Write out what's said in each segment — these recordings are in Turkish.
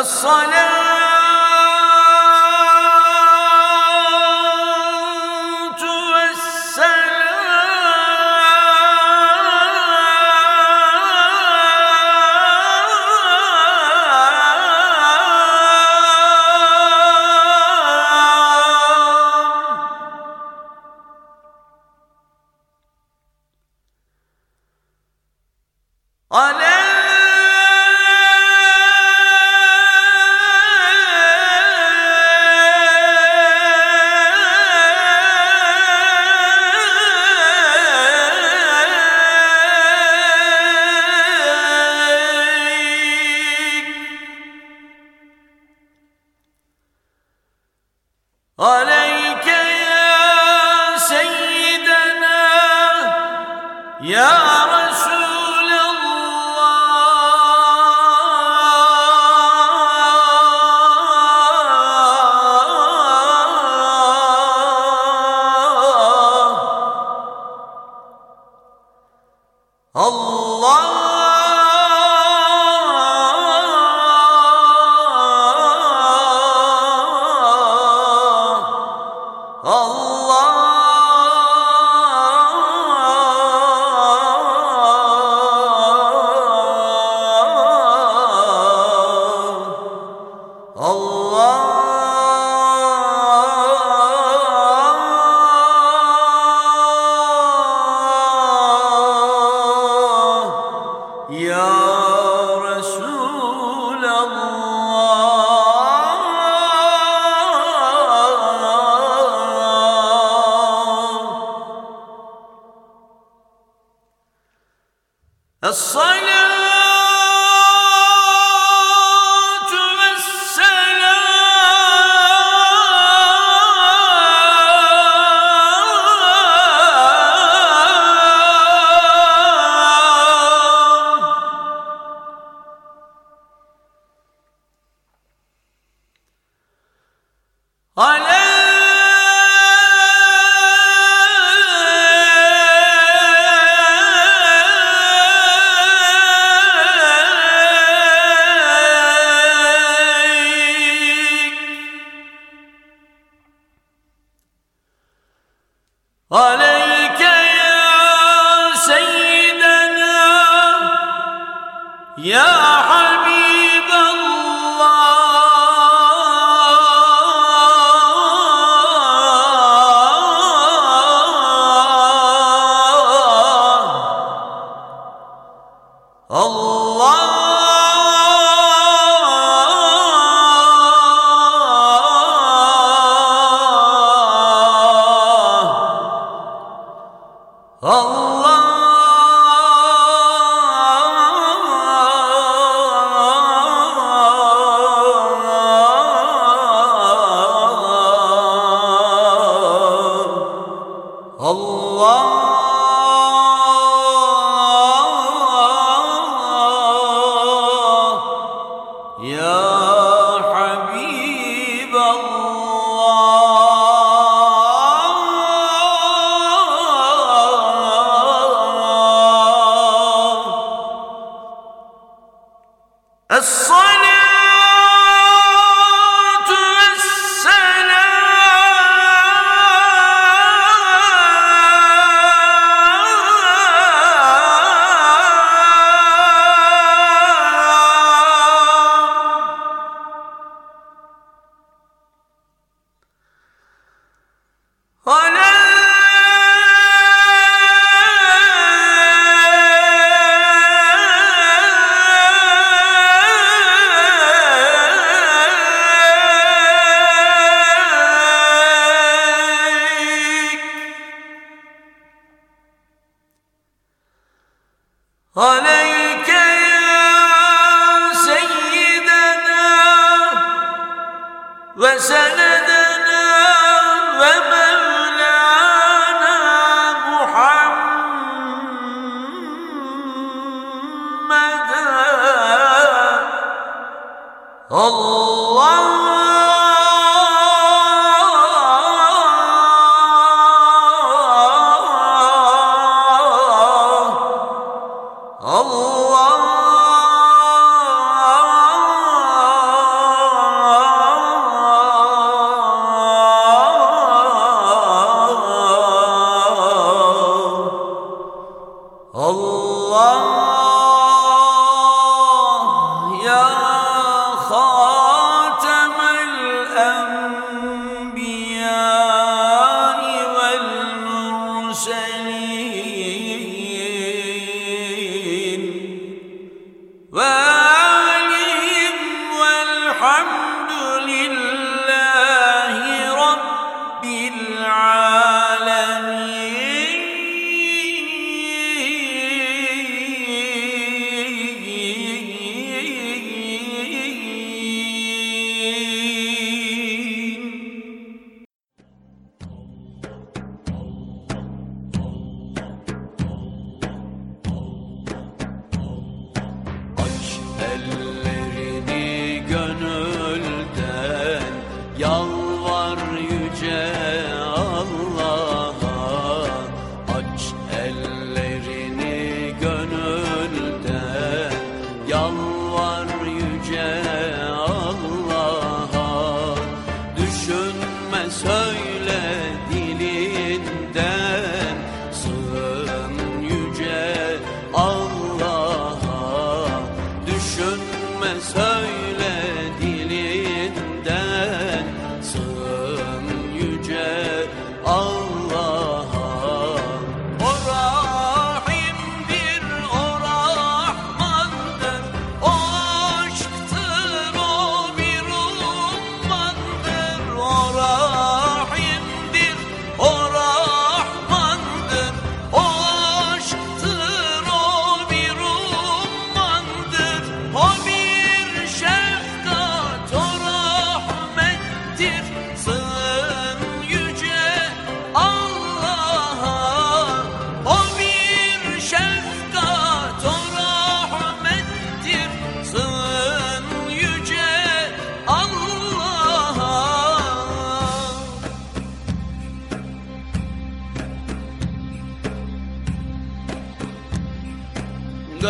الصلاه Allah وسلام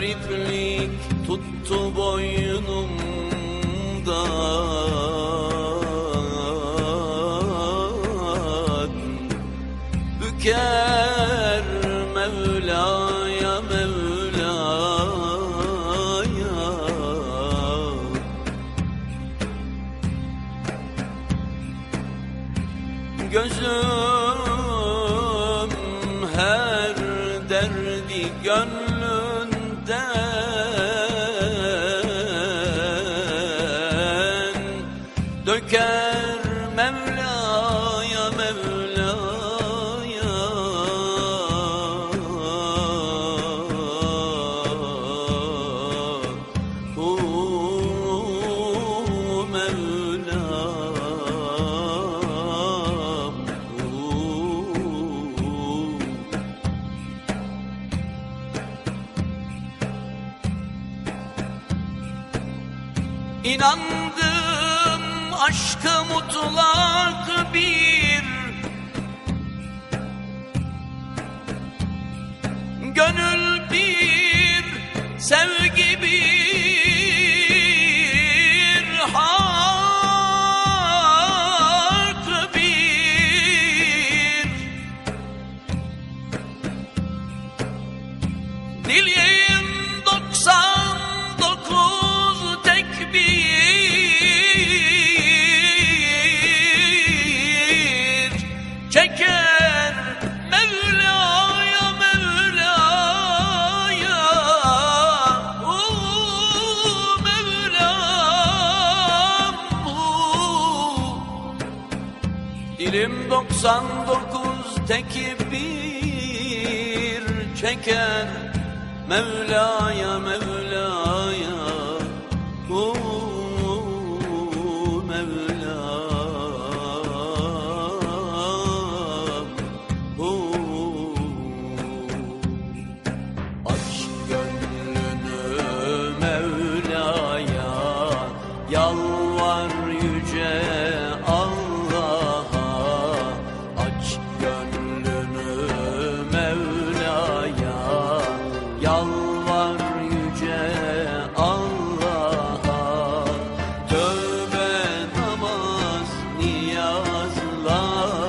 gariplik tuttu boynumdan İnandım aşka mutlak bir bir çeker Mevla'ya Mevla'ya Oh love.